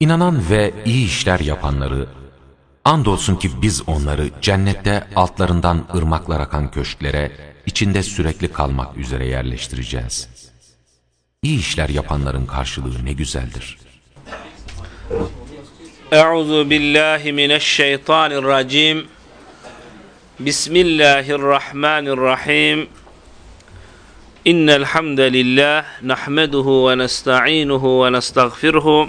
İnanan ve iyi işler yapanları, andolsun ki biz onları cennette altlarından ırmaklar akan köşklere, içinde sürekli kalmak üzere yerleştireceğiz. İyi işler yapanların karşılığı ne güzeldir. Euzu billahi mineşşeytanirracim. Bismillahirrahmanirrahim. İnnel hamdalillah nahmeduhu ve nestainuhu ve nestağfiruhu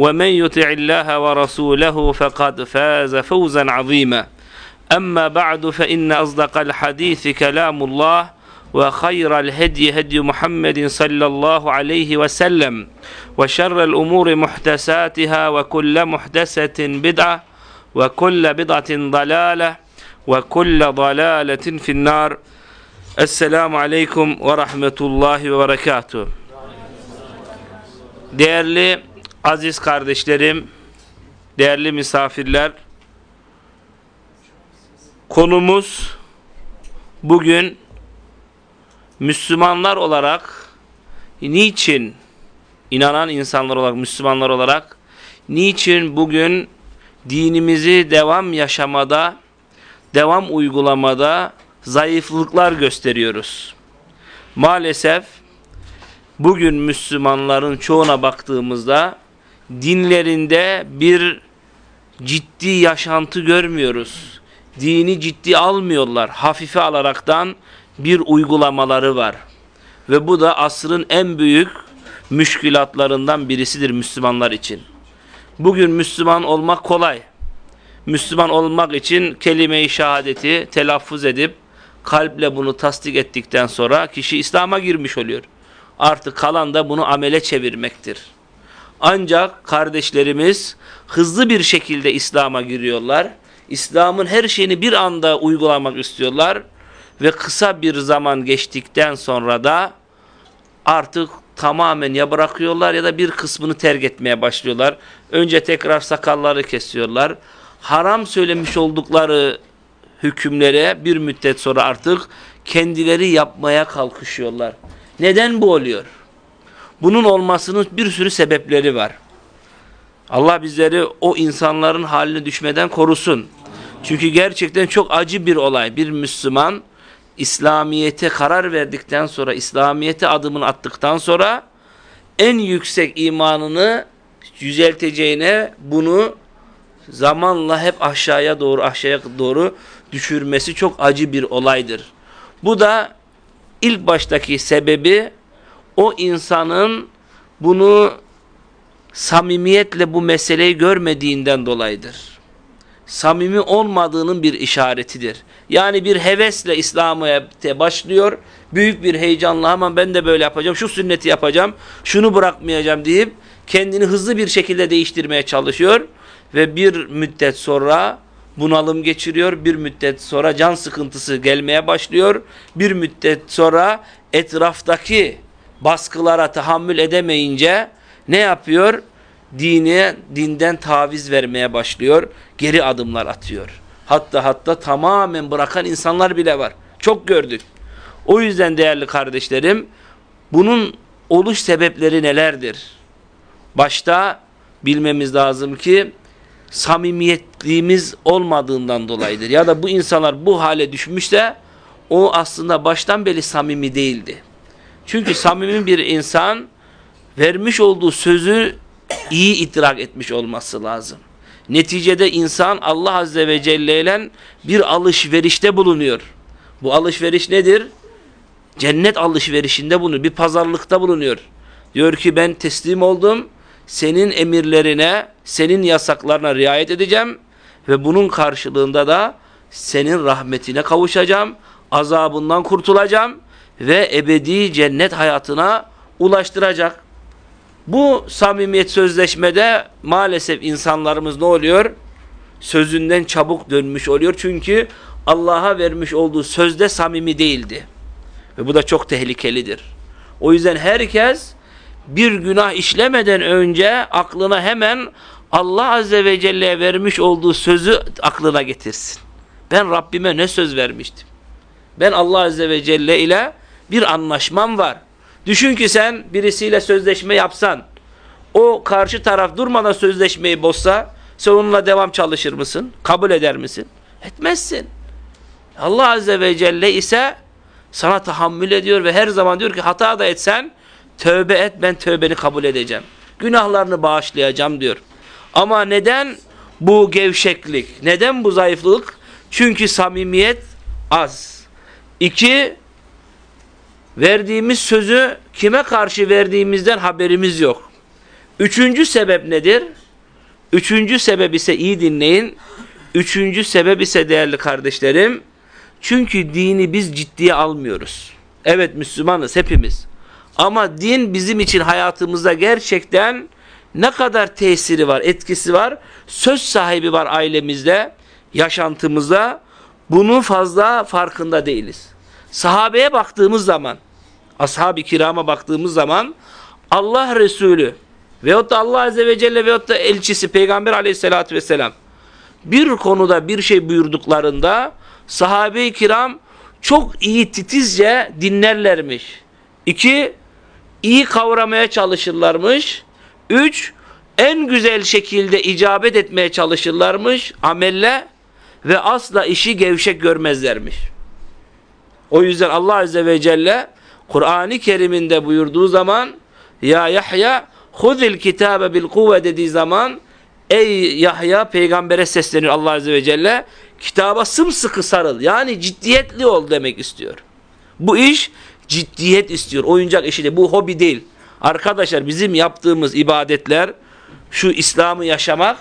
ومن يطع الله ورسوله فقد فاز فوزا عظيما أما بعد فإن أصدق الحديث كلام الله وخير الهدي هدي محمد صلى الله عليه وسلم وشر الأمور محدثاتها وكل محدثة بدعة وكل بدعة ضلالة kulle dalaletin finnar. Esselamu aleyküm ve rahmetullahi ve berekatuhu. Değerli aziz kardeşlerim, değerli misafirler, konumuz bugün Müslümanlar olarak niçin inanan insanlar olarak, Müslümanlar olarak niçin bugün dinimizi devam yaşamada devam uygulamada zayıflıklar gösteriyoruz. Maalesef bugün Müslümanların çoğuna baktığımızda dinlerinde bir ciddi yaşantı görmüyoruz. Dini ciddi almıyorlar. Hafife alaraktan bir uygulamaları var. Ve bu da asrın en büyük müşkülatlarından birisidir Müslümanlar için. Bugün Müslüman olmak kolay. Müslüman olmak için kelime-i şehadeti telaffuz edip kalple bunu tasdik ettikten sonra kişi İslam'a girmiş oluyor. Artık kalan da bunu amele çevirmektir. Ancak kardeşlerimiz hızlı bir şekilde İslam'a giriyorlar. İslam'ın her şeyini bir anda uygulamak istiyorlar ve kısa bir zaman geçtikten sonra da artık tamamen ya bırakıyorlar ya da bir kısmını terk etmeye başlıyorlar. Önce tekrar sakalları kesiyorlar haram söylemiş oldukları hükümlere bir müddet sonra artık kendileri yapmaya kalkışıyorlar. Neden bu oluyor? Bunun olmasının bir sürü sebepleri var. Allah bizleri o insanların haline düşmeden korusun. Çünkü gerçekten çok acı bir olay. Bir Müslüman İslamiyete karar verdikten sonra, İslamiyete adımını attıktan sonra en yüksek imanını yücelteceğine bunu zamanla hep aşağıya doğru aşağıya doğru düşürmesi çok acı bir olaydır. Bu da ilk baştaki sebebi o insanın bunu samimiyetle bu meseleyi görmediğinden dolayıdır. Samimi olmadığının bir işaretidir. Yani bir hevesle İslam'a başlıyor. Büyük bir heyecanla ama ben de böyle yapacağım, şu sünneti yapacağım, şunu bırakmayacağım deyip kendini hızlı bir şekilde değiştirmeye çalışıyor ve bir müddet sonra bunalım geçiriyor. Bir müddet sonra can sıkıntısı gelmeye başlıyor. Bir müddet sonra etraftaki baskılara tahammül edemeyince ne yapıyor? Dini, dinden taviz vermeye başlıyor. Geri adımlar atıyor. Hatta hatta tamamen bırakan insanlar bile var. Çok gördük. O yüzden değerli kardeşlerim bunun oluş sebepleri nelerdir? Başta bilmemiz lazım ki samimiyetliğimiz olmadığından dolayıdır. Ya da bu insanlar bu hale düşmüşse o aslında baştan beri samimi değildi. Çünkü samimi bir insan vermiş olduğu sözü iyi idrak etmiş olması lazım. Neticede insan Allah Azze ve Celle ile bir alışverişte bulunuyor. Bu alışveriş nedir? Cennet alışverişinde bulunuyor. Bir pazarlıkta bulunuyor. Diyor ki ben teslim oldum. Senin emirlerine, senin yasaklarına riayet edeceğim. Ve bunun karşılığında da senin rahmetine kavuşacağım. Azabından kurtulacağım. Ve ebedi cennet hayatına ulaştıracak. Bu samimiyet sözleşmede maalesef insanlarımız ne oluyor? Sözünden çabuk dönmüş oluyor. Çünkü Allah'a vermiş olduğu sözde samimi değildi. Ve bu da çok tehlikelidir. O yüzden herkes bir günah işlemeden önce aklına hemen Allah Azze ve Celle'ye vermiş olduğu sözü aklına getirsin. Ben Rabbime ne söz vermiştim? Ben Allah Azze ve Celle ile bir anlaşmam var. Düşün ki sen birisiyle sözleşme yapsan, o karşı taraf durmadan sözleşmeyi bozsa, sen onunla devam çalışır mısın? Kabul eder misin? Etmezsin. Allah Azze ve Celle ise sana tahammül ediyor ve her zaman diyor ki hata da etsen tövbe et ben tövbeni kabul edeceğim. Günahlarını bağışlayacağım diyor. Ama neden bu gevşeklik? Neden bu zayıflık? Çünkü samimiyet az. İki, verdiğimiz sözü kime karşı verdiğimizden haberimiz yok. Üçüncü sebep nedir? Üçüncü sebep ise iyi dinleyin. Üçüncü sebep ise değerli kardeşlerim, çünkü dini biz ciddiye almıyoruz. Evet Müslümanız hepimiz. Ama din bizim için hayatımızda gerçekten ne kadar tesiri var, etkisi var, söz sahibi var ailemizde, yaşantımızda. Bunun fazla farkında değiliz. Sahabeye baktığımız zaman, ashab-ı kirama baktığımız zaman Allah Resulü veyahut da Allah Azze ve Celle veyahut da elçisi Peygamber aleyhissalatü vesselam bir konuda bir şey buyurduklarında sahabe-i kiram çok iyi titizce dinlerlermiş. İki, iyi kavramaya çalışırlarmış. Üç, en güzel şekilde icabet etmeye çalışırlarmış amelle ve asla işi gevşek görmezlermiş. O yüzden Allah Azze ve Celle Kur'an-ı Kerim'inde buyurduğu zaman Ya Yahya huzil kitabe bil kuvve dediği zaman Ey Yahya peygambere sesleniyor Allah Azze ve Celle kitaba sımsıkı sarıl. Yani ciddiyetli ol demek istiyor. Bu iş ciddiyet istiyor. Oyuncak işi değil. Bu hobi değil. Arkadaşlar bizim yaptığımız ibadetler şu İslam'ı yaşamak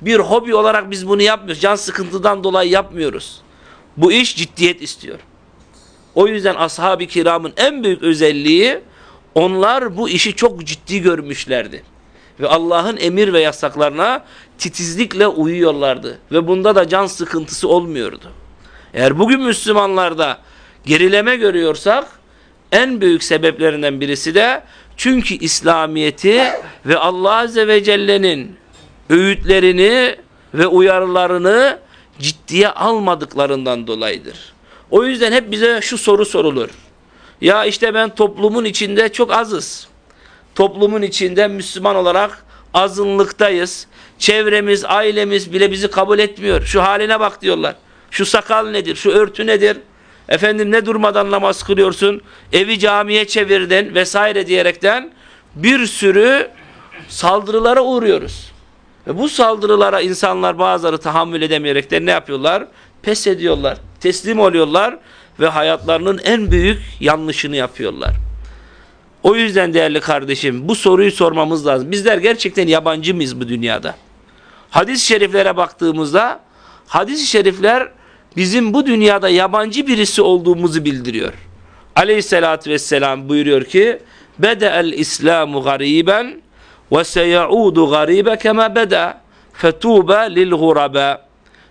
bir hobi olarak biz bunu yapmıyoruz. Can sıkıntıdan dolayı yapmıyoruz. Bu iş ciddiyet istiyor. O yüzden ashab-ı kiramın en büyük özelliği onlar bu işi çok ciddi görmüşlerdi. Ve Allah'ın emir ve yasaklarına titizlikle uyuyorlardı. Ve bunda da can sıkıntısı olmuyordu. Eğer bugün Müslümanlarda gerileme görüyorsak en büyük sebeplerinden birisi de çünkü İslamiyeti ve Allah Azze ve Celle'nin öğütlerini ve uyarılarını ciddiye almadıklarından dolayıdır. O yüzden hep bize şu soru sorulur. Ya işte ben toplumun içinde çok azız. Toplumun içinde Müslüman olarak azınlıktayız. Çevremiz, ailemiz bile bizi kabul etmiyor. Şu haline bak diyorlar. Şu sakal nedir? Şu örtü nedir? Efendim ne durmadan namaz kılıyorsun? Evi camiye çevirdin vesaire diyerekten bir sürü saldırılara uğruyoruz. Ve bu saldırılara insanlar bazıları tahammül edemeyerekten ne yapıyorlar? Pes ediyorlar. Teslim oluyorlar ve hayatlarının en büyük yanlışını yapıyorlar. O yüzden değerli kardeşim bu soruyu sormamız lazım. Bizler gerçekten yabancı mıyız bu dünyada? Hadis-i şeriflere baktığımızda hadis-i şerifler bizim bu dünyada yabancı birisi olduğumuzu bildiriyor. Aleyhissalatü vesselam buyuruyor ki Bede'el İslamu gariben ve seyaudu garibe kema beda fetuba lil guraba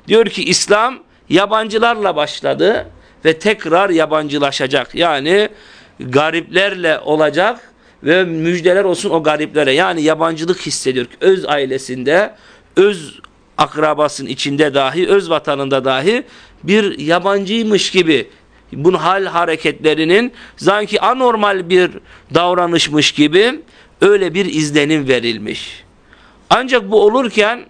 diyor ki İslam yabancılarla başladı ve tekrar yabancılaşacak. Yani gariplerle olacak ve müjdeler olsun o gariplere. Yani yabancılık hissediyor. Öz ailesinde, öz akrabasının içinde dahi, öz vatanında dahi bir yabancıymış gibi bunun hal hareketlerinin sanki anormal bir davranışmış gibi öyle bir izlenim verilmiş. Ancak bu olurken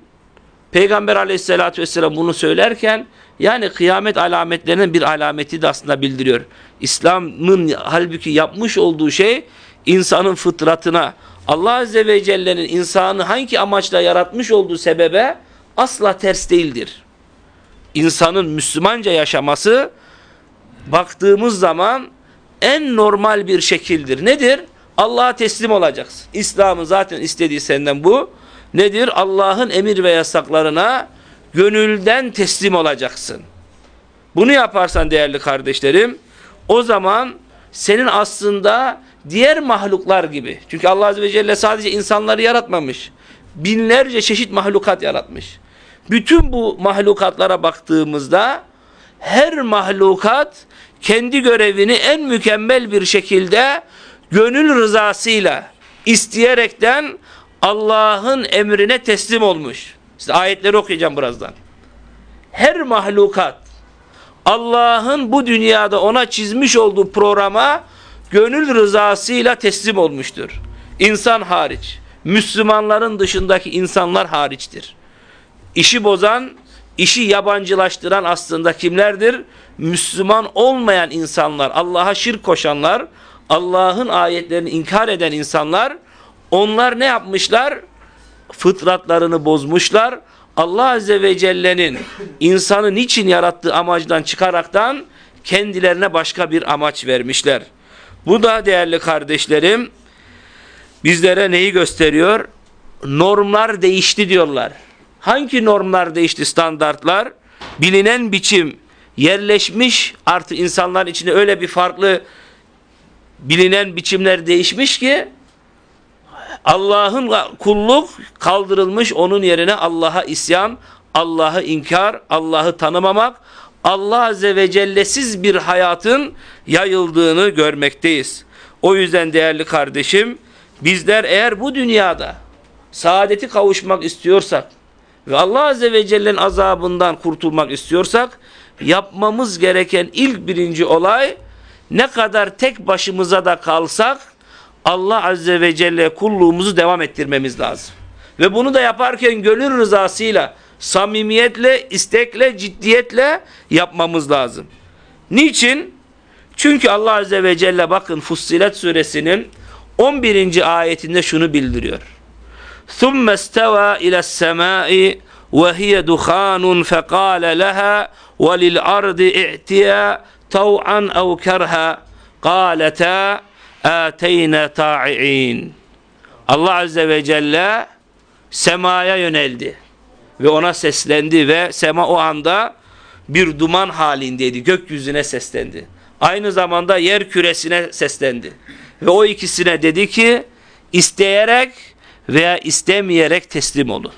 Peygamber aleyhissalatü vesselam bunu söylerken yani kıyamet alametlerinin bir alameti de aslında bildiriyor. İslam'ın halbuki yapmış olduğu şey insanın fıtratına Allah Azze ve Celle'nin insanı hangi amaçla yaratmış olduğu sebebe asla ters değildir. İnsanın Müslümanca yaşaması baktığımız zaman en normal bir şekildir. Nedir? Allah'a teslim olacaksın. İslam'ın zaten istediği senden bu. Nedir? Allah'ın emir ve yasaklarına gönülden teslim olacaksın. Bunu yaparsan değerli kardeşlerim, o zaman senin aslında diğer mahluklar gibi. Çünkü Allah Azze ve Celle sadece insanları yaratmamış. Binlerce çeşit mahlukat yaratmış. Bütün bu mahlukatlara baktığımızda her mahlukat kendi görevini en mükemmel bir şekilde gönül rızasıyla isteyerekten Allah'ın emrine teslim olmuş. Size ayetleri okuyacağım birazdan. Her mahlukat Allah'ın bu dünyada ona çizmiş olduğu programa gönül rızasıyla teslim olmuştur. İnsan hariç. Müslümanların dışındaki insanlar hariçtir. İşi bozan, işi yabancılaştıran aslında kimlerdir? Müslüman olmayan insanlar, Allah'a şirk koşanlar, Allah'ın ayetlerini inkar eden insanlar, onlar ne yapmışlar? Fıtratlarını bozmuşlar. Allah Azze ve Celle'nin insanı niçin yarattığı amacdan çıkaraktan kendilerine başka bir amaç vermişler. Bu da değerli kardeşlerim bizlere neyi gösteriyor? Normlar değişti diyorlar. Hangi normlar değişti standartlar? Bilinen biçim yerleşmiş artık insanların içinde öyle bir farklı bilinen biçimler değişmiş ki Allah'ın kulluk kaldırılmış onun yerine Allah'a isyan, Allah'ı inkar, Allah'ı tanımamak, Allah Azze ve Celle'siz bir hayatın yayıldığını görmekteyiz. O yüzden değerli kardeşim, bizler eğer bu dünyada saadeti kavuşmak istiyorsak ve Allah Azze ve Celle'nin azabından kurtulmak istiyorsak, yapmamız gereken ilk birinci olay, ne kadar tek başımıza da kalsak, Allah Azze ve Celle kulluğumuzu devam ettirmemiz lazım. Ve bunu da yaparken gönül rızasıyla, samimiyetle, istekle, ciddiyetle yapmamız lazım. Niçin? Çünkü Allah Azze ve Celle bakın Fussilet suresinin 11. ayetinde şunu bildiriyor. ثُمَّ اسْتَوَى إِلَى السَّمَاءِ وَهِيَ دُخَانٌ فَقَالَ لَهَا وَلِلْأَرْضِ اِعْتِيَا طَوْعًا اَوْ كَرْهًا قَالَتَا ateyne ta'i'in. Allah Azze ve Celle semaya yöneldi ve ona seslendi ve sema o anda bir duman halindeydi. Gökyüzüne seslendi. Aynı zamanda yer küresine seslendi. Ve o ikisine dedi ki isteyerek veya istemeyerek teslim olun.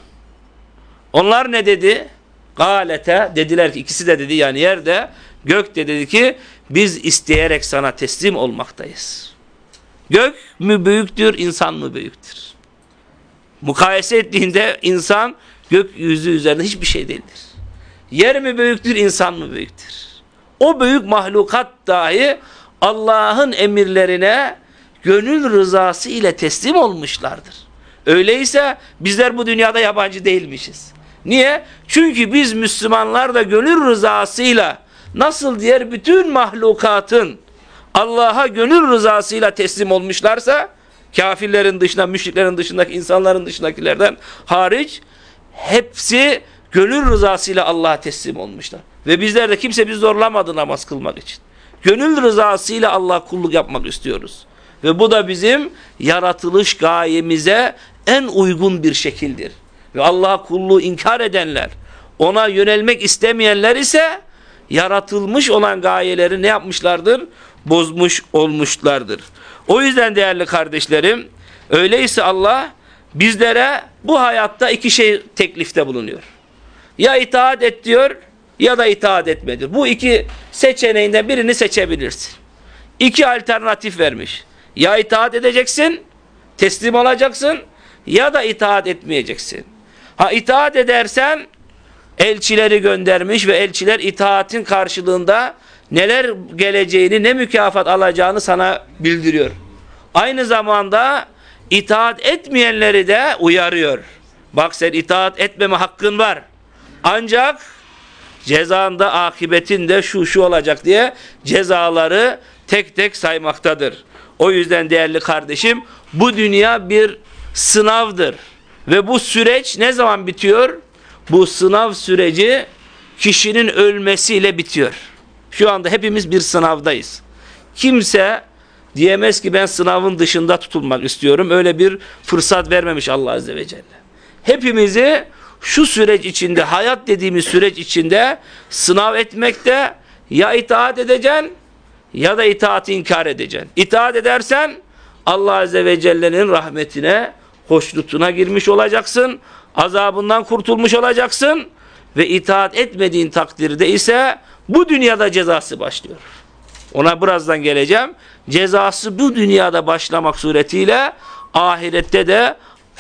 Onlar ne dedi? Galete dediler ki ikisi de dedi yani yerde gök de dedi ki biz isteyerek sana teslim olmaktayız. Gök mü büyüktür, insan mı büyüktür? Mukayese ettiğinde insan gökyüzü üzerinde hiçbir şey değildir. Yer mi büyüktür, insan mı büyüktür? O büyük mahlukat dahi Allah'ın emirlerine gönül rızası ile teslim olmuşlardır. Öyleyse bizler bu dünyada yabancı değilmişiz. Niye? Çünkü biz Müslümanlar da gönül rızasıyla nasıl diğer bütün mahlukatın Allah'a gönül rızasıyla teslim olmuşlarsa kafirlerin dışında, müşriklerin dışındaki insanların dışındakilerden hariç hepsi gönül rızasıyla Allah'a teslim olmuşlar. Ve bizler de kimse bizi zorlamadı namaz kılmak için. Gönül rızasıyla Allah kulluk yapmak istiyoruz. Ve bu da bizim yaratılış gayemize en uygun bir şekildir. Ve Allah'a kulluğu inkar edenler, ona yönelmek istemeyenler ise yaratılmış olan gayeleri ne yapmışlardır? Bozmuş olmuşlardır. O yüzden değerli kardeşlerim, öyleyse Allah bizlere bu hayatta iki şey teklifte bulunuyor. Ya itaat et diyor ya da itaat etmedir. Bu iki seçeneğinden birini seçebilirsin. İki alternatif vermiş. Ya itaat edeceksin, teslim olacaksın ya da itaat etmeyeceksin. Ha itaat edersen elçileri göndermiş ve elçiler itaatin karşılığında neler geleceğini, ne mükafat alacağını sana bildiriyor. Aynı zamanda itaat etmeyenleri de uyarıyor. Bak sen itaat etmeme hakkın var. Ancak cezanda akıbetinde şu şu olacak diye cezaları tek tek saymaktadır. O yüzden değerli kardeşim bu dünya bir sınavdır. Ve bu süreç ne zaman bitiyor? bu sınav süreci kişinin ölmesiyle bitiyor. Şu anda hepimiz bir sınavdayız. Kimse diyemez ki ben sınavın dışında tutulmak istiyorum. Öyle bir fırsat vermemiş Allah Azze ve Celle. Hepimizi şu süreç içinde, hayat dediğimiz süreç içinde sınav etmekte ya itaat edeceksin ya da itaati inkar edeceksin. İtaat edersen Allah Azze ve Celle'nin rahmetine, hoşnutuna girmiş olacaksın. Azabından kurtulmuş olacaksın. Ve itaat etmediğin takdirde ise bu dünyada cezası başlıyor. Ona birazdan geleceğim. Cezası bu dünyada başlamak suretiyle ahirette de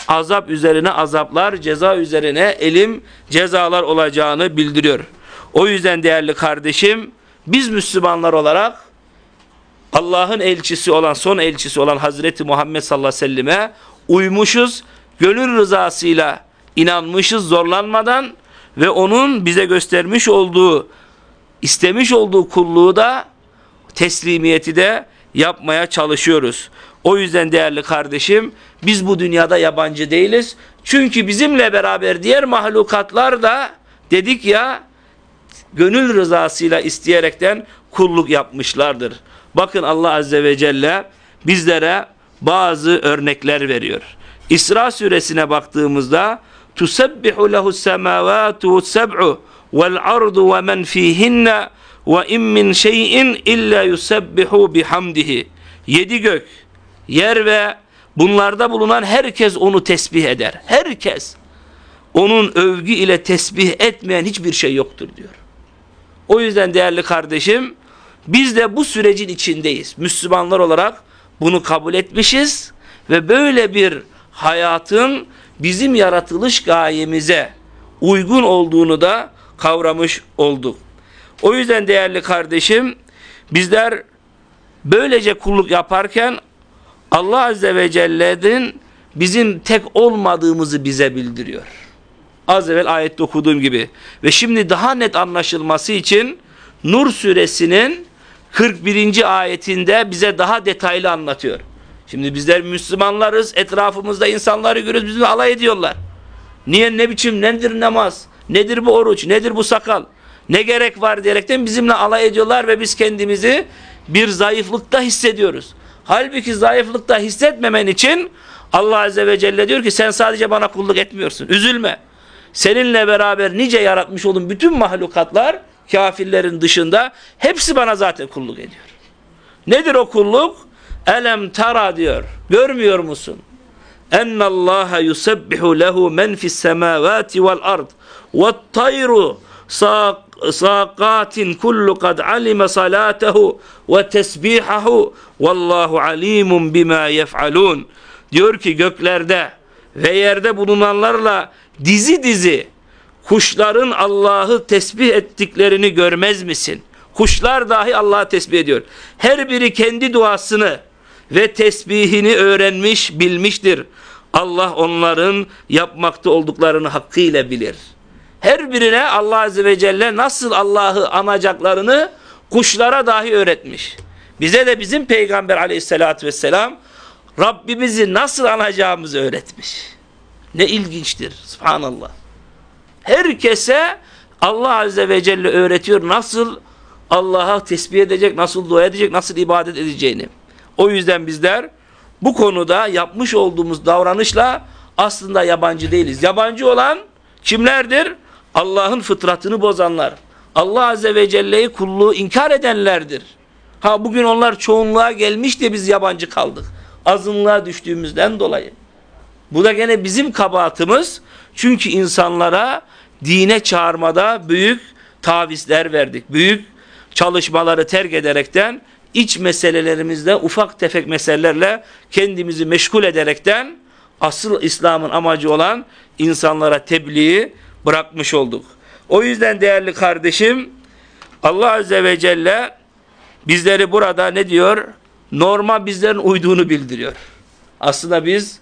azap üzerine azaplar, ceza üzerine elim, cezalar olacağını bildiriyor. O yüzden değerli kardeşim, biz Müslümanlar olarak Allah'ın elçisi olan, son elçisi olan Hazreti Muhammed sallallahu aleyhi ve selleme uymuşuz, gönül rızasıyla inanmışız zorlanmadan ve onun bize göstermiş olduğu, istemiş olduğu kulluğu da teslimiyeti de yapmaya çalışıyoruz. O yüzden değerli kardeşim biz bu dünyada yabancı değiliz. Çünkü bizimle beraber diğer mahlukatlar da dedik ya gönül rızasıyla isteyerekten kulluk yapmışlardır. Bakın Allah Azze ve Celle bizlere bazı örnekler veriyor. İsra suresine baktığımızda tusebbihu lehu semavatu seb'u men fihinne ve in min şeyin illa yusebbihu bihamdihi. Yedi gök, yer ve bunlarda bulunan herkes onu tesbih eder. Herkes. Onun övgü ile tesbih etmeyen hiçbir şey yoktur diyor. O yüzden değerli kardeşim biz de bu sürecin içindeyiz. Müslümanlar olarak bunu kabul etmişiz ve böyle bir hayatın bizim yaratılış gayemize uygun olduğunu da kavramış olduk. O yüzden değerli kardeşim bizler böylece kulluk yaparken Allah Azze ve Celle'nin bizim tek olmadığımızı bize bildiriyor. Az evvel ayette okuduğum gibi. Ve şimdi daha net anlaşılması için Nur suresinin 41. ayetinde bize daha detaylı anlatıyor. Şimdi bizler Müslümanlarız, etrafımızda insanları görüyoruz, bizi alay ediyorlar. Niye, ne biçim, nedir namaz, nedir bu oruç, nedir bu sakal, ne gerek var diyerekten bizimle alay ediyorlar ve biz kendimizi bir zayıflıkta hissediyoruz. Halbuki zayıflıkta hissetmemen için Allah Azze ve Celle diyor ki sen sadece bana kulluk etmiyorsun. Üzülme. Seninle beraber nice yaratmış olduğum bütün mahlukatlar kafirlerin dışında hepsi bana zaten kulluk ediyor. Nedir o kulluk? Elem tara diyor. Görmüyor musun? Ennallaha yusebbihu lehu men fis semavati vel ard ve tayru saqatin kullu kad alime salatehu ve tesbihahu vallahu alimun bima yef'alun diyor ki göklerde ve yerde bulunanlarla dizi dizi kuşların Allah'ı tesbih ettiklerini görmez misin? Kuşlar dahi Allah'ı tesbih ediyor. Her biri kendi duasını ve tesbihini öğrenmiş, bilmiştir. Allah onların yapmakta olduklarını hakkıyla bilir. Her birine Allah Azze ve Celle nasıl Allah'ı anacaklarını kuşlara dahi öğretmiş. Bize de bizim Peygamber aleyhissalatü vesselam Rabbimizi nasıl anacağımızı öğretmiş. Ne ilginçtir. Subhanallah. Herkese Allah Azze ve Celle öğretiyor nasıl Allah'a tesbih edecek, nasıl dua edecek, nasıl ibadet edeceğini. O yüzden bizler bu konuda yapmış olduğumuz davranışla aslında yabancı değiliz. Yabancı olan kimlerdir? Allah'ın fıtratını bozanlar. Allah Azze ve Celle'yi kulluğu inkar edenlerdir. Ha bugün onlar çoğunluğa gelmiş de biz yabancı kaldık. Azınlığa düştüğümüzden dolayı. Bu da gene bizim kabahatimiz. Çünkü insanlara dine çağırmada büyük tavizler verdik. Büyük çalışmaları terk ederekten iç meselelerimizde ufak tefek meselelerle kendimizi meşgul ederekten asıl İslam'ın amacı olan insanlara tebliği bırakmış olduk. O yüzden değerli kardeşim Allah Azze ve Celle bizleri burada ne diyor? Norma bizlerin uyduğunu bildiriyor. Aslında biz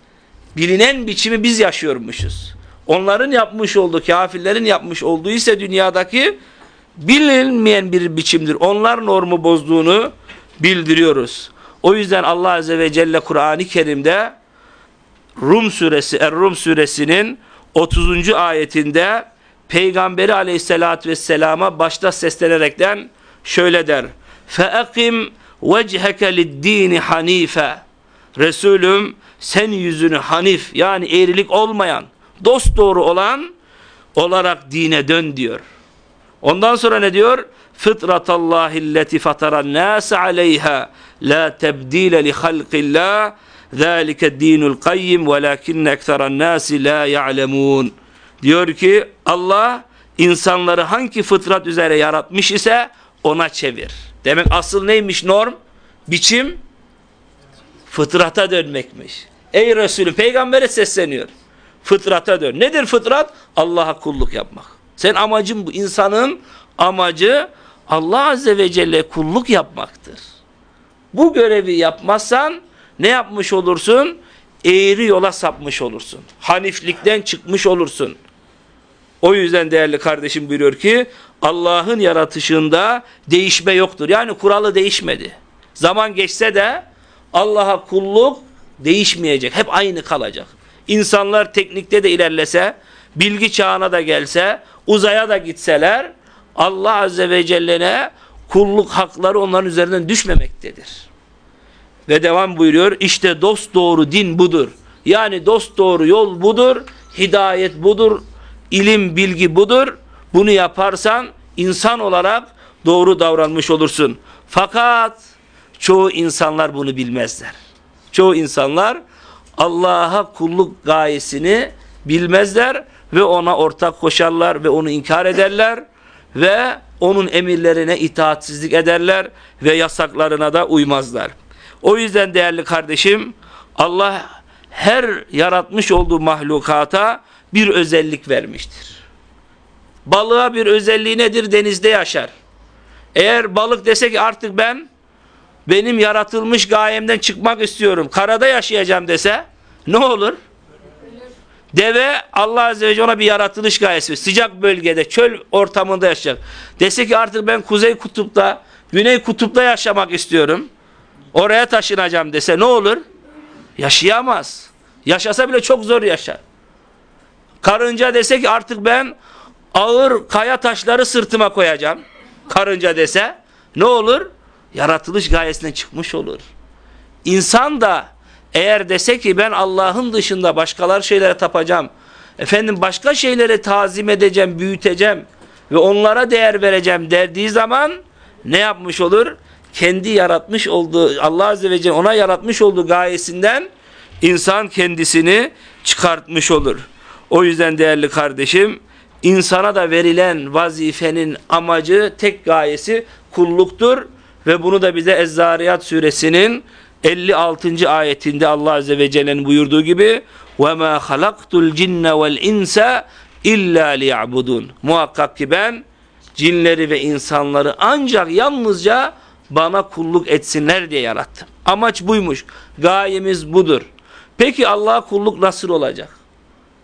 bilinen biçimi biz yaşıyormuşuz. Onların yapmış olduğu, kafirlerin yapmış olduğu ise dünyadaki bilinmeyen bir biçimdir. Onlar normu bozduğunu bildiriyoruz. O yüzden Allah Azze ve Celle Kur'an-ı Kerim'de Rum suresi, Er-Rum suresinin 30. ayetinde Peygamberi aleyhissalatü vesselama başta seslenerekten şöyle der. فَاَقِمْ وَجْهَكَ لِلدِّينِ hanife. Resulüm sen yüzünü hanif yani eğrilik olmayan, dost doğru olan olarak dine dön diyor. Ondan sonra ne diyor? Fıtratallahi lleti fataran nâse aleyha la tebdile li halqillah zâlike dinul kayyim velâkinne ekseran nâsi la ya'lemûn. Diyor ki Allah insanları hangi fıtrat üzere yaratmış ise ona çevir. Demek asıl neymiş norm? Biçim fıtrata dönmekmiş. Ey Resulüm peygambere sesleniyor. Fıtrata dön. Nedir fıtrat? Allah'a kulluk yapmak. Sen amacın bu. insanın amacı Allah Azze ve Celle kulluk yapmaktır. Bu görevi yapmazsan ne yapmış olursun? Eğri yola sapmış olursun. Haniflikten çıkmış olursun. O yüzden değerli kardeşim buyuruyor ki Allah'ın yaratışında değişme yoktur. Yani kuralı değişmedi. Zaman geçse de Allah'a kulluk değişmeyecek. Hep aynı kalacak. İnsanlar teknikte de ilerlese, bilgi çağına da gelse, uzaya da gitseler Allah Azze ve Celle'ne kulluk hakları onların üzerinden düşmemektedir. Ve devam buyuruyor. İşte dost doğru din budur. Yani dost doğru yol budur. Hidayet budur. ilim bilgi budur. Bunu yaparsan insan olarak doğru davranmış olursun. Fakat çoğu insanlar bunu bilmezler. Çoğu insanlar Allah'a kulluk gayesini bilmezler ve ona ortak koşarlar ve onu inkar ederler ve onun emirlerine itaatsizlik ederler ve yasaklarına da uymazlar. O yüzden değerli kardeşim Allah her yaratmış olduğu mahlukata bir özellik vermiştir. Balığa bir özelliği nedir? Denizde yaşar. Eğer balık dese ki artık ben benim yaratılmış gayemden çıkmak istiyorum. Karada yaşayacağım dese ne olur? Deve Allah Azze ve Celle ona bir yaratılış gayesi. Sıcak bölgede, çöl ortamında yaşayacak. Dese ki artık ben kuzey kutupta, güney kutupta yaşamak istiyorum. Oraya taşınacağım dese ne olur? Yaşayamaz. Yaşasa bile çok zor yaşar. Karınca dese ki artık ben ağır kaya taşları sırtıma koyacağım. Karınca dese ne olur? Yaratılış gayesinden çıkmış olur. İnsan da eğer dese ki ben Allah'ın dışında başkalar şeylere tapacağım. Efendim başka şeylere tazim edeceğim, büyüteceğim ve onlara değer vereceğim derdiği zaman ne yapmış olur? Kendi yaratmış olduğu Allah Azze ve Celle ona yaratmış olduğu gayesinden insan kendisini çıkartmış olur. O yüzden değerli kardeşim insana da verilen vazifenin amacı tek gayesi kulluktur ve bunu da bize Ezzariyat suresinin 56. ayetinde Allah Azze ve Celle'nin buyurduğu gibi وَمَا خَلَقْتُ الْجِنَّ وَالْاِنْسَ اِلَّا لِيَعْبُدُونَ Muhakkak ki ben cinleri ve insanları ancak yalnızca bana kulluk etsinler diye yarattım. Amaç buymuş. Gayemiz budur. Peki Allah'a kulluk nasıl olacak?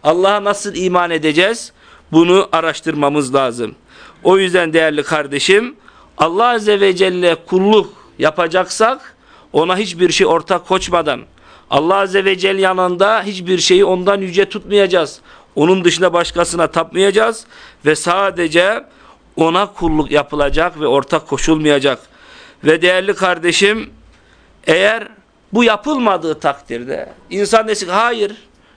Allah'a nasıl iman edeceğiz? Bunu araştırmamız lazım. O yüzden değerli kardeşim Allah Azze ve Celle kulluk yapacaksak ona hiçbir şey ortak koçmadan Allah Azze ve Celle yanında hiçbir şeyi ondan yüce tutmayacağız. Onun dışında başkasına tapmayacağız ve sadece ona kulluk yapılacak ve ortak koşulmayacak. Ve değerli kardeşim eğer bu yapılmadığı takdirde insan desin hayır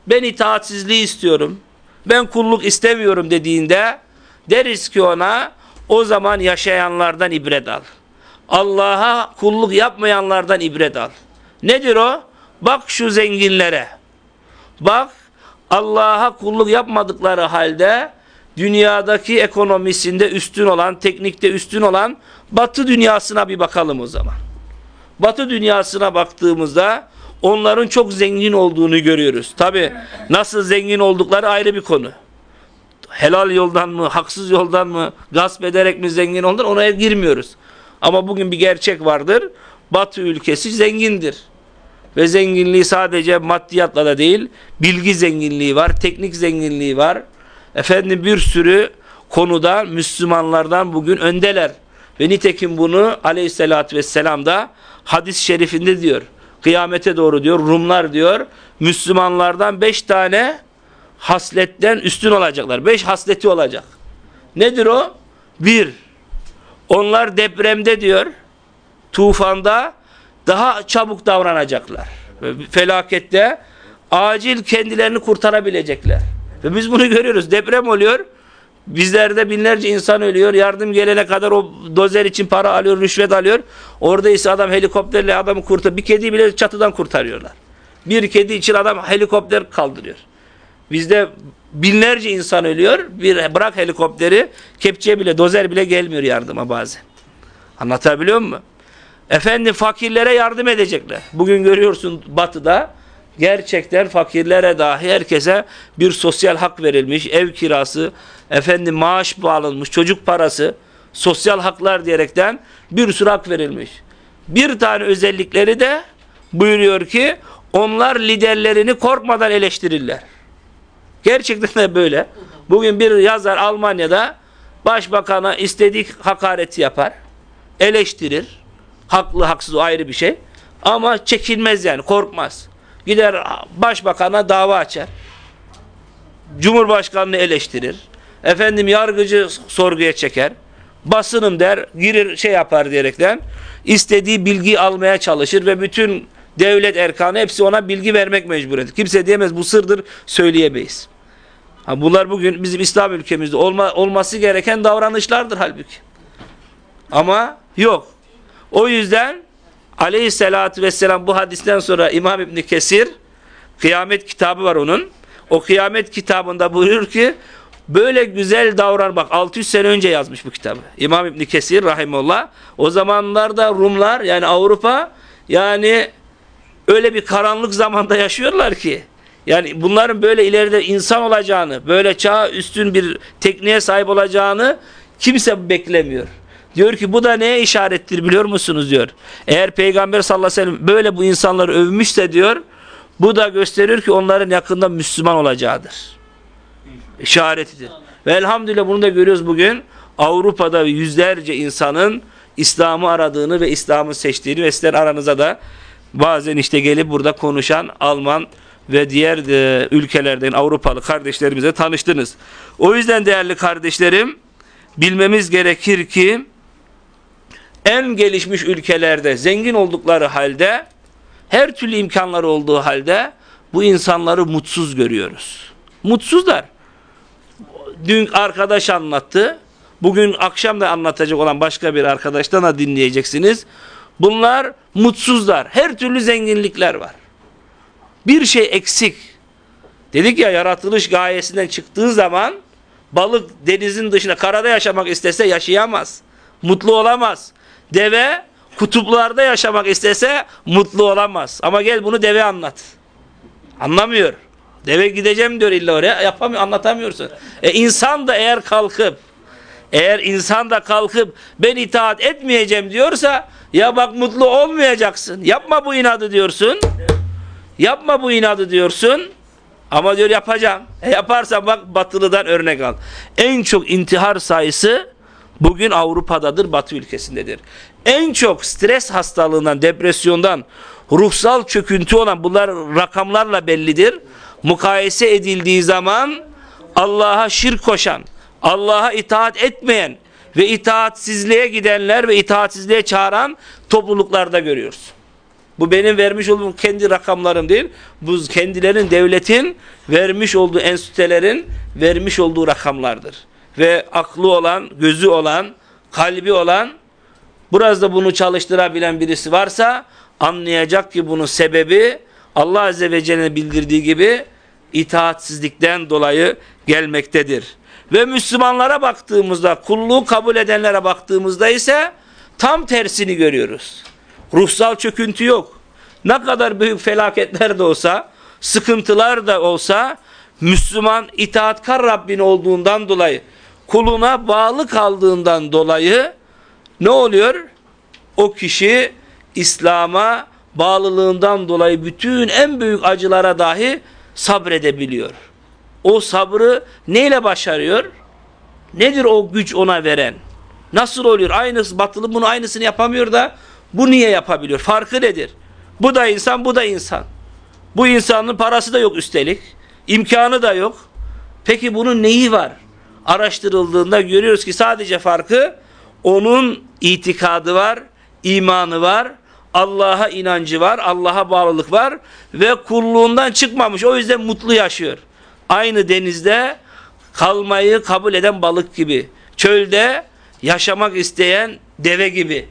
ben itaatsizliği istiyorum ben kulluk istemiyorum dediğinde deriz ki ona o zaman yaşayanlardan ibret al. Allah'a kulluk yapmayanlardan ibret al. Nedir o? Bak şu zenginlere. Bak Allah'a kulluk yapmadıkları halde dünyadaki ekonomisinde üstün olan, teknikte üstün olan batı dünyasına bir bakalım o zaman. Batı dünyasına baktığımızda onların çok zengin olduğunu görüyoruz. Tabi nasıl zengin oldukları ayrı bir konu. Helal yoldan mı, haksız yoldan mı, gasp ederek mi zengin oldular ona girmiyoruz. Ama bugün bir gerçek vardır. Batı ülkesi zengindir. Ve zenginliği sadece maddiyatla da değil, bilgi zenginliği var, teknik zenginliği var. Efendim bir sürü konuda Müslümanlardan bugün öndeler. Ve nitekim bunu aleyhissalatü vesselam da hadis-i şerifinde diyor. Kıyamete doğru diyor, Rumlar diyor, Müslümanlardan beş tane hasletten üstün olacaklar. Beş hasleti olacak. Nedir o? Bir, onlar depremde diyor, tufanda daha çabuk davranacaklar. Felakette acil kendilerini kurtarabilecekler. Ve biz bunu görüyoruz. Deprem oluyor. Bizlerde binlerce insan ölüyor. Yardım gelene kadar o dozer için para alıyor, rüşvet alıyor. Orada ise adam helikopterle adamı kurtar. Bir kedi bile çatıdan kurtarıyorlar. Bir kedi için adam helikopter kaldırıyor. Bizde binlerce insan ölüyor. Bir bırak helikopteri, kepçeye bile, dozer bile gelmiyor yardıma bazen. Anlatabiliyor muyum? Efendim fakirlere yardım edecekler. Bugün görüyorsun batıda gerçekten fakirlere dahi herkese bir sosyal hak verilmiş. Ev kirası, efendim maaş bağlanmış, çocuk parası, sosyal haklar diyerekten bir sürü hak verilmiş. Bir tane özellikleri de buyuruyor ki onlar liderlerini korkmadan eleştirirler. Gerçekten de böyle. Bugün bir yazar Almanya'da başbakana istediği hakareti yapar. Eleştirir. Haklı haksız o ayrı bir şey. Ama çekinmez yani korkmaz. Gider başbakana dava açar. Cumhurbaşkanını eleştirir. Efendim yargıcı sorguya çeker. Basınım der, girir şey yapar diyerekten istediği bilgi almaya çalışır ve bütün devlet erkanı hepsi ona bilgi vermek mecburiyetti. Kimse diyemez bu sırdır söyleyemeyiz. Ha, bunlar bugün bizim İslam ülkemizde olma, olması gereken davranışlardır halbuki. Ama yok. O yüzden aleyhissalatü vesselam bu hadisten sonra İmam İbni Kesir kıyamet kitabı var onun. O kıyamet kitabında buyurur ki böyle güzel davran bak 600 sene önce yazmış bu kitabı. İmam İbni Kesir rahimullah. O zamanlarda Rumlar yani Avrupa yani öyle bir karanlık zamanda yaşıyorlar ki yani bunların böyle ileride insan olacağını, böyle çağ üstün bir tekniğe sahip olacağını kimse beklemiyor. Diyor ki bu da neye işarettir biliyor musunuz diyor. Eğer Peygamber sallallahu aleyhi ve sellem böyle bu insanları övmüşse diyor, bu da gösterir ki onların yakında Müslüman olacağıdır. İşaretidir. Ve elhamdülillah bunu da görüyoruz bugün. Avrupa'da yüzlerce insanın İslam'ı aradığını ve İslam'ı seçtiğini ve sizler aranıza da bazen işte gelip burada konuşan Alman ve diğer e, ülkelerden Avrupalı kardeşlerimize tanıştınız. O yüzden değerli kardeşlerim bilmemiz gerekir ki en gelişmiş ülkelerde zengin oldukları halde her türlü imkanları olduğu halde bu insanları mutsuz görüyoruz. Mutsuzlar. Dün arkadaş anlattı. Bugün akşam da anlatacak olan başka bir arkadaştan da dinleyeceksiniz. Bunlar mutsuzlar. Her türlü zenginlikler var. Bir şey eksik. Dedik ya yaratılış gayesinden çıktığı zaman balık denizin dışında karada yaşamak istese yaşayamaz. Mutlu olamaz. Deve kutuplarda yaşamak istese mutlu olamaz. Ama gel bunu deve anlat. Anlamıyor. Deve gideceğim diyor illa oraya. Yapamıyor, anlatamıyorsun. E insan da eğer kalkıp eğer insan da kalkıp ben itaat etmeyeceğim diyorsa ya bak mutlu olmayacaksın. Yapma bu inadı diyorsun. Yapma bu inadı diyorsun. Ama diyor yapacağım. E yaparsan bak batılıdan örnek al. En çok intihar sayısı bugün Avrupa'dadır, Batı ülkesindedir. En çok stres hastalığından, depresyondan, ruhsal çöküntü olan bunlar rakamlarla bellidir. Mukayese edildiği zaman Allah'a şirk koşan, Allah'a itaat etmeyen ve itaatsizliğe gidenler ve itaatsizliğe çağıran topluluklarda görüyoruz. Bu benim vermiş olduğum kendi rakamlarım değil. Bu kendilerinin devletin vermiş olduğu enstitülerin vermiş olduğu rakamlardır. Ve aklı olan, gözü olan, kalbi olan biraz da bunu çalıştırabilen birisi varsa anlayacak ki bunun sebebi Allah Azze ve Celle'nin bildirdiği gibi itaatsizlikten dolayı gelmektedir. Ve Müslümanlara baktığımızda, kulluğu kabul edenlere baktığımızda ise tam tersini görüyoruz. Ruhsal çöküntü yok. Ne kadar büyük felaketler de olsa, sıkıntılar da olsa, Müslüman itaatkar Rabbin olduğundan dolayı, kuluna bağlı kaldığından dolayı ne oluyor? O kişi İslam'a bağlılığından dolayı bütün en büyük acılara dahi sabredebiliyor. O sabrı neyle başarıyor? Nedir o güç ona veren? Nasıl oluyor? Aynısı batılı bunu aynısını yapamıyor da bu niye yapabiliyor? Farkı nedir? Bu da insan, bu da insan. Bu insanın parası da yok üstelik. imkanı da yok. Peki bunun neyi var? Araştırıldığında görüyoruz ki sadece farkı onun itikadı var, imanı var, Allah'a inancı var, Allah'a bağlılık var ve kulluğundan çıkmamış. O yüzden mutlu yaşıyor. Aynı denizde kalmayı kabul eden balık gibi. Çölde yaşamak isteyen deve gibi.